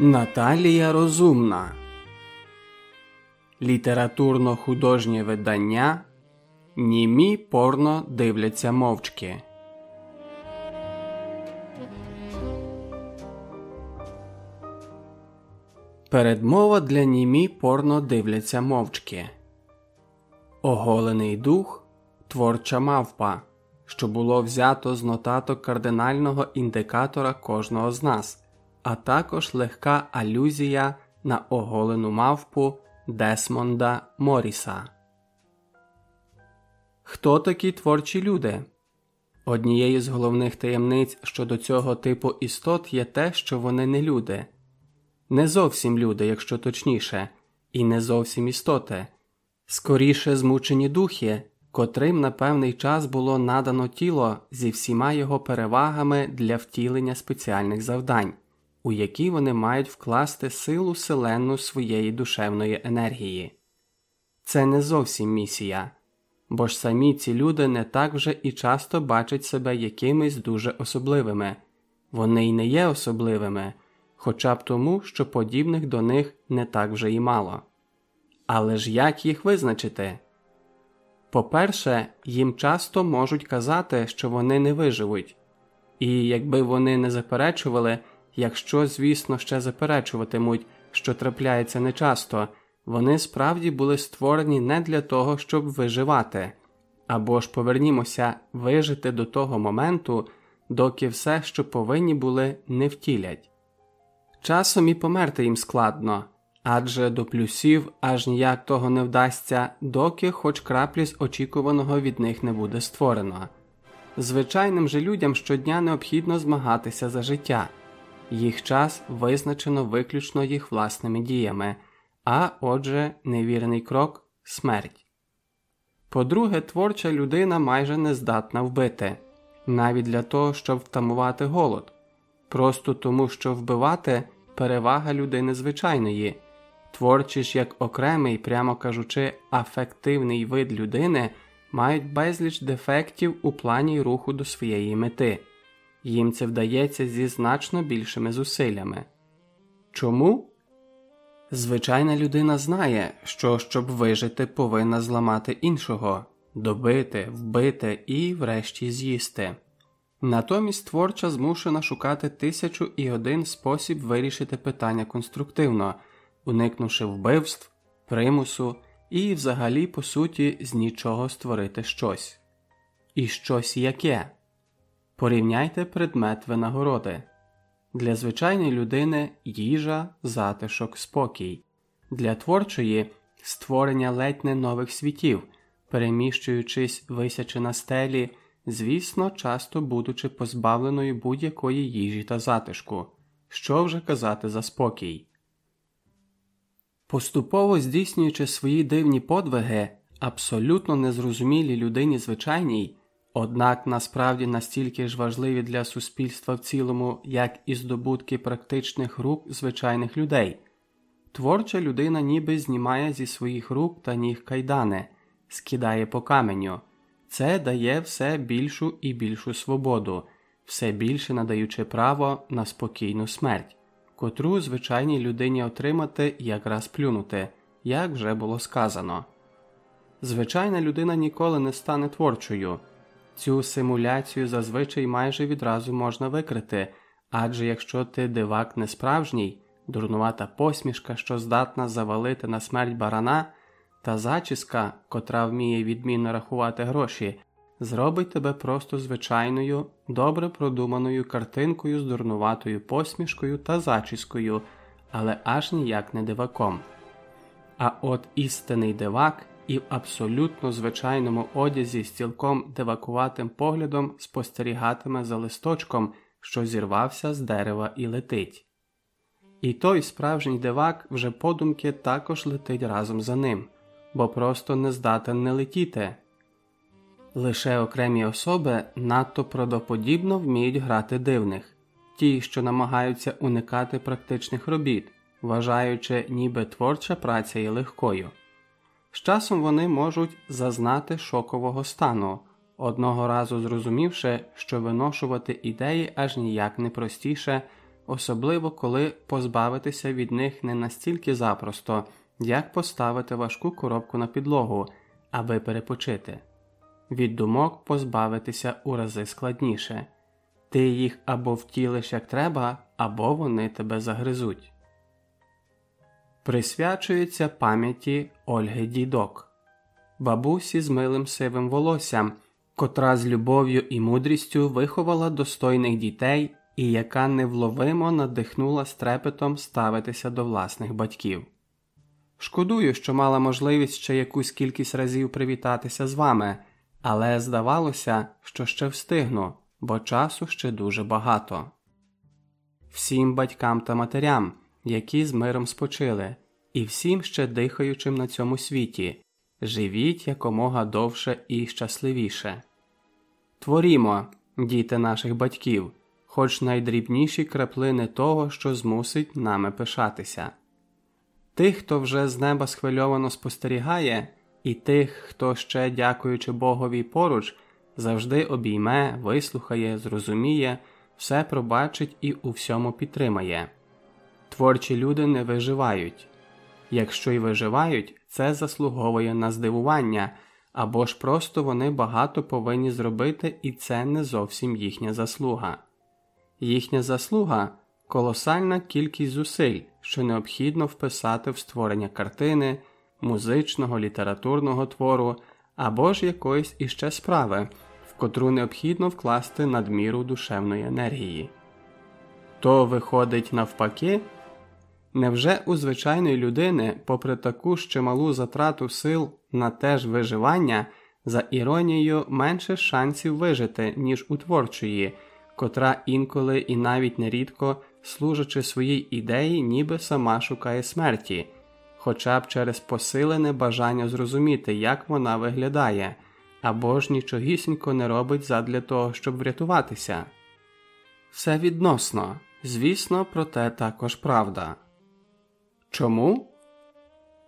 Наталія Розумна Літературно-художнє видання Німі порно дивляться мовчки. Передмова для німі порно дивляться мовчки. Оголений дух творча мавпа, що було взято з нотаток кардинального індикатора кожного з нас а також легка алюзія на оголену мавпу Десмонда Моріса. Хто такі творчі люди? Однією з головних таємниць щодо цього типу істот є те, що вони не люди, не зовсім люди, якщо точніше, і не зовсім істоти, скоріше змучені духи, котрим на певний час було надано тіло зі всіма його перевагами для втілення спеціальних завдань у які вони мають вкласти силу селенну своєї душевної енергії. Це не зовсім місія, бо ж самі ці люди не так вже і часто бачать себе якимись дуже особливими, вони й не є особливими, хоча б тому, що подібних до них не так вже і мало. Але ж як їх визначити? По-перше, їм часто можуть казати, що вони не виживуть, і якби вони не заперечували, якщо, звісно, ще заперечуватимуть, що трапляється нечасто, вони справді були створені не для того, щоб виживати, або ж повернімося вижити до того моменту, доки все, що повинні були, не втілять. Часом і померти їм складно, адже до плюсів аж ніяк того не вдасться, доки хоч краплі з очікуваного від них не буде створено. Звичайним же людям щодня необхідно змагатися за життя їх час визначено виключно їх власними діями, а отже, невірний крок смерть. По-друге, творча людина майже не здатна вбити, навіть для того, щоб втамувати голод, просто тому, що вбивати перевага людини звичайної, творчі ж як окремий, прямо кажучи, афективний вид людини мають безліч дефектів у плані руху до своєї мети їм це вдається зі значно більшими зусиллями. Чому? Звичайна людина знає, що щоб вижити, повинна зламати іншого, добити, вбити і, врешті, з'їсти. Натомість творча змушена шукати тисячу і один спосіб вирішити питання конструктивно, уникнувши вбивств, примусу і, взагалі, по суті, з нічого створити щось. І щось яке. Порівняйте предмет винагороди. Для звичайної людини їжа, затишок, спокій, для творчої створення ледь не нових світів, переміщуючись висячи на стелі, звісно, часто будучи позбавленою будь-якої їжі та затишку, що вже казати за спокій. Поступово здійснюючи свої дивні подвиги, абсолютно незрозумілі людині звичайній однак насправді настільки ж важливі для суспільства в цілому, як і здобутки практичних рук звичайних людей. Творча людина ніби знімає зі своїх рук та ніг кайдани, скидає по каменю, це дає все більшу і більшу свободу, все більше надаючи право на спокійну смерть, котру звичайній людині отримати якраз плюнути, як вже було сказано. Звичайна людина ніколи не стане творчою. Цю симуляцію зазвичай майже відразу можна викрити, адже якщо ти дивак не справжній, дурнувата посмішка, що здатна завалити на смерть барана, та зачіска, котра вміє відмінно рахувати гроші, зробить тебе просто звичайною, добре продуманою картинкою з дурнуватою посмішкою та зачіскою, але аж ніяк не диваком. А от істинний дивак і в абсолютно звичайному одязі з цілком девакуватим поглядом спостерігатиме за листочком, що зірвався з дерева і летить. І той справжній дивак вже подумки також летить разом за ним, бо просто не здатен не летіти. Лише окремі особи надто правдоподібно вміють грати дивних, ті, що намагаються уникати практичних робіт, вважаючи, ніби творча праця є легкою. З часом вони можуть зазнати шокового стану, одного разу зрозумівши, що виношувати ідеї аж ніяк не простіше, особливо коли позбавитися від них не настільки запросто, як поставити важку коробку на підлогу, аби перепочити. Від думок позбавитися у рази складніше ти їх або втілиш як треба, або вони тебе загризуть. Присвячується пам'яті Ольги Дідок, бабусі з милим сивим волоссям, котра з любов'ю і мудрістю виховала достойних дітей і яка невловимо надихнула стрепетом ставитися до власних батьків. Шкодую, що мала можливість ще якусь кількість разів привітатися з вами, але здавалося, що ще встигну, бо часу ще дуже багато. Всім батькам та матерям, які з миром спочили, і всім ще дихаючим на цьому світі, живіть якомога довше і щасливіше. Творімо, діти наших батьків, хоч найдрібніші краплини того, що змусить нами пишатися. Тих, хто вже з неба схвильовано спостерігає, і тих, хто ще, дякуючи Богові поруч, завжди обійме, вислухає, зрозуміє, все пробачить і у всьому підтримає. Творчі люди не виживають. Якщо й виживають, це заслуговує на здивування, або ж просто вони багато повинні зробити, і це не зовсім їхня заслуга. Їхня заслуга колосальна кількість зусиль, що необхідно вписати в створення картини, музичного, літературного твору або ж якоїсь іще справи, в котру необхідно вкласти надміру душевної енергії. То виходить навпаки. Невже у звичайної людини, попри таку ще малу затрату сил на те ж виживання, за іронією менше шансів вижити, ніж у творчої, котра інколи і навіть нерідко, служачи своїй ідеї, ніби сама шукає смерті, хоча б через посилене бажання зрозуміти, як вона виглядає, або ж нічогісінько не робить задля того, щоб врятуватися? Все відносно, звісно, проте також правда. Чому?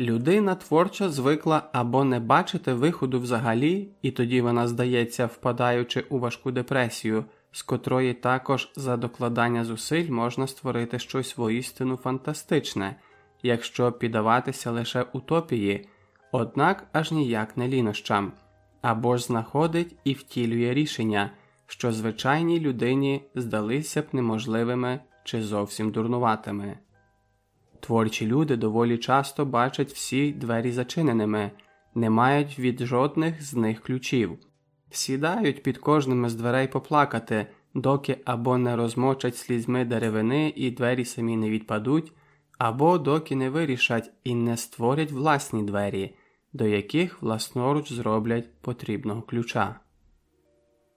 Людина творча звикла або не бачити виходу взагалі, і тоді вона здається, впадаючи у важку депресію, з котрої також за докладання зусиль можна створити щось воістину фантастичне, якщо піддаватися лише утопії, однак аж ніяк не лінощам, або ж знаходить і втілює рішення, що звичайній людині здалися б неможливими чи зовсім дурнуватими. Творчі люди доволі часто бачать всі двері зачиненими, не мають від жодних з них ключів, сідають під кожним з дверей поплакати, доки або не розмочать слізьми деревини і двері самі не відпадуть, або доки не вирішать і не створять власні двері, до яких власноруч зроблять потрібного ключа.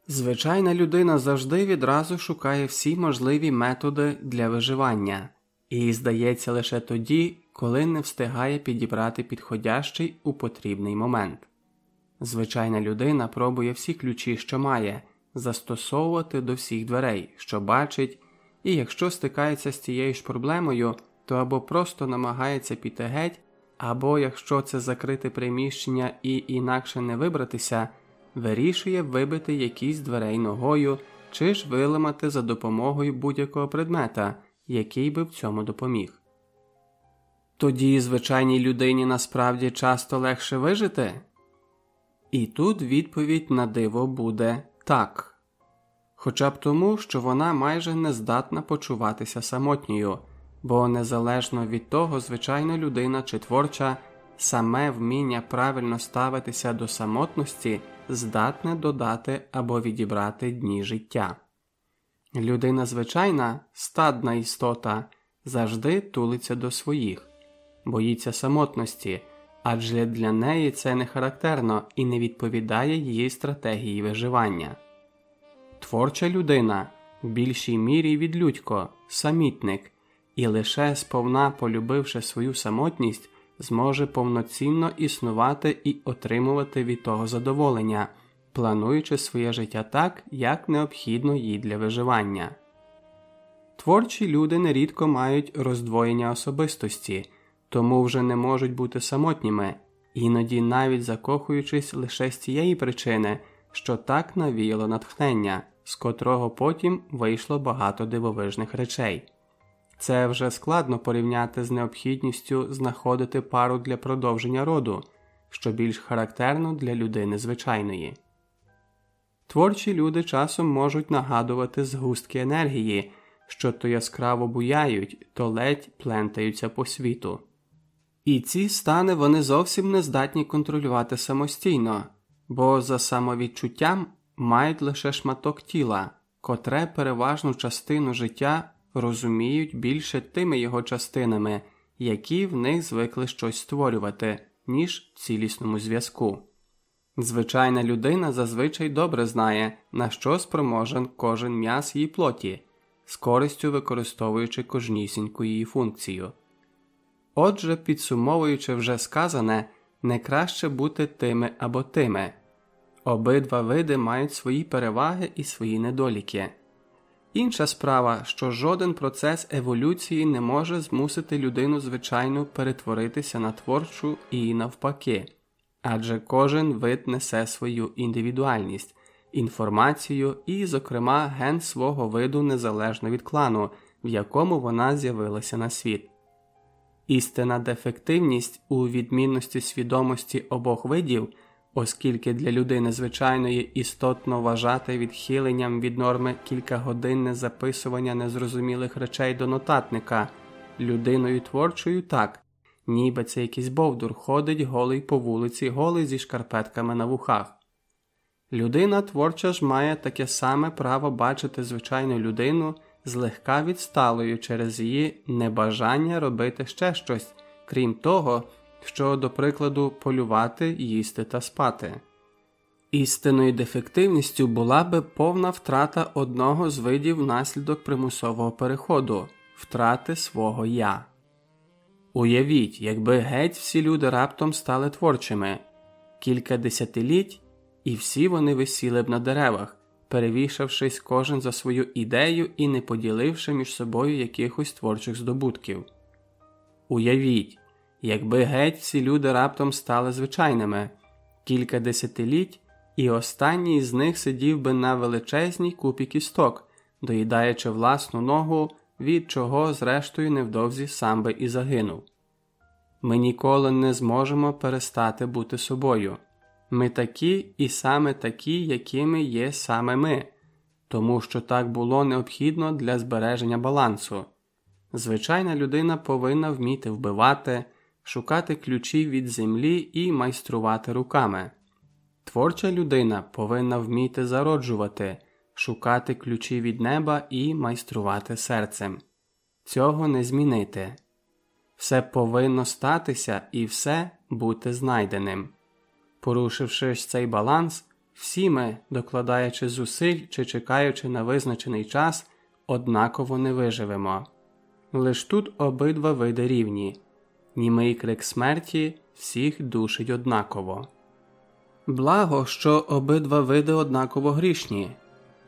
Звичайна людина завжди відразу шукає всі можливі методи для виживання і здається лише тоді, коли не встигає підібрати підходящий у потрібний момент. Звичайна людина пробує всі ключі, що має, застосовувати до всіх дверей, що бачить, і якщо стикається з цією ж проблемою, то або просто намагається піти геть, або якщо це закрите приміщення і інакше не вибратися, вирішує вибити якісь дверей ногою чи ж виламати за допомогою будь-якого предмета який би в цьому допоміг. Тоді звичайній людині насправді часто легше вижити? І тут відповідь на диво буде так, хоча б тому, що вона майже не здатна почуватися самотньою, бо незалежно від того, звичайна людина чи творча, саме вміння правильно ставитися до самотності здатне додати або відібрати дні життя. Людина звичайна, стадна істота, завжди тулиться до своїх, боїться самотності, адже для неї це не характерно і не відповідає її стратегії виживання. Творча людина в більшій мірі відлюдько, самітник, і лише сповна полюбивши свою самотність, зможе повноцінно існувати і отримувати від того задоволення плануючи своє життя так, як необхідно їй для виживання. Творчі люди нерідко мають роздвоєння особистості, тому вже не можуть бути самотніми, іноді навіть закохуючись лише з цієї причини, що так навіяло натхнення, з котрого потім вийшло багато дивовижних речей. Це вже складно порівняти з необхідністю знаходити пару для продовження роду, що більш характерно для людини звичайної. Творчі люди часом можуть нагадувати згустки енергії, що то яскраво буяють, то ледь плентаються по світу. І ці стани вони зовсім не здатні контролювати самостійно, бо за самовідчуттям мають лише шматок тіла, котре переважну частину життя розуміють більше тими його частинами, які в них звикли щось створювати, ніж цілісному зв'язку. Звичайна людина зазвичай добре знає, на що спроможен кожен м'яс її плоті, з користю використовуючи кожнісіньку її функцію. Отже, підсумовуючи вже сказане, не краще бути тими або тими. Обидва види мають свої переваги і свої недоліки. Інша справа, що жоден процес еволюції не може змусити людину звичайно перетворитися на творчу і навпаки, адже кожен вид несе свою індивідуальність, інформацію і, зокрема, ген свого виду незалежно від клану, в якому вона з'явилася на світ. Істинна дефективність у відмінності свідомості обох видів оскільки для людини звичайної істотно вважати відхиленням від норми кількагодинне записування незрозумілих речей до нотатника, людиною творчою так, ніби це якийсь бовдур ходить голий по вулиці, голий зі шкарпетками на вухах. Людина творча ж має таке саме право бачити звичайну людину злегка відсталою через її небажання робити ще щось, крім того, що, до прикладу, полювати, їсти та спати. Істинною дефективністю була би повна втрата одного з видів внаслідок примусового переходу втрати свого я. Уявіть, якби геть всі люди раптом стали творчими кілька десятиліть, і всі вони висіли б на деревах, перевішавшись кожен за свою ідею і не поділивши між собою якихось творчих здобутків. Уявіть, якби геть всі люди раптом стали звичайними, кілька десятиліть, і останній з них сидів би на величезній купі кісток, доїдаючи власну ногу, від чого, зрештою, невдовзі сам би і загинув. Ми ніколи не зможемо перестати бути собою. Ми такі і саме такі, якими є саме ми, тому що так було необхідно для збереження балансу. Звичайна людина повинна вміти вбивати, шукати ключі від землі і майструвати руками. Творча людина повинна вміти зароджувати, шукати ключі від неба і майструвати серцем. Цього не змінити. Все повинно статися і все бути знайденим. Порушивши цей баланс, всі ми, докладаючи зусиль чи чекаючи на визначений час, однаково не виживемо. Лиш тут обидва види рівні німий крик смерті всіх душить однаково. Благо, що обидва види однаково грішні.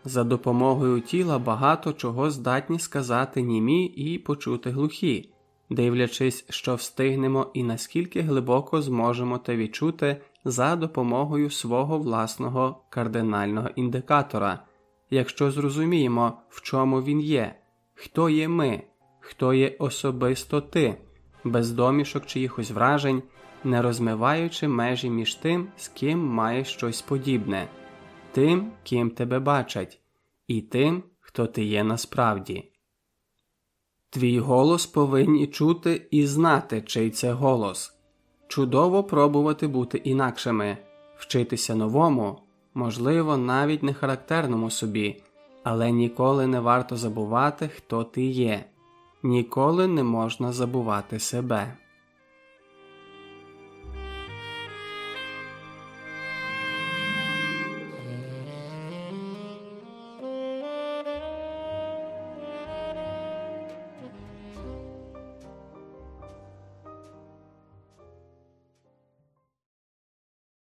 За допомогою тіла багато чого здатні сказати німі і почути глухі, дивлячись, що встигнемо і наскільки глибоко зможемо те відчути за допомогою свого власного кардинального індикатора, якщо зрозуміємо, в чому він є, хто є ми, хто є особисто ти без домішок чиїхось вражень, не розмиваючи межі між тим, з ким маєш щось подібне, тим, ким тебе бачать, і тим, хто ти є насправді. Твій голос повинні чути і знати, чий це голос. Чудово пробувати бути інакшими, вчитися новому, можливо, навіть не характерному собі, але ніколи не варто забувати, хто ти є ніколи не можна забувати себе.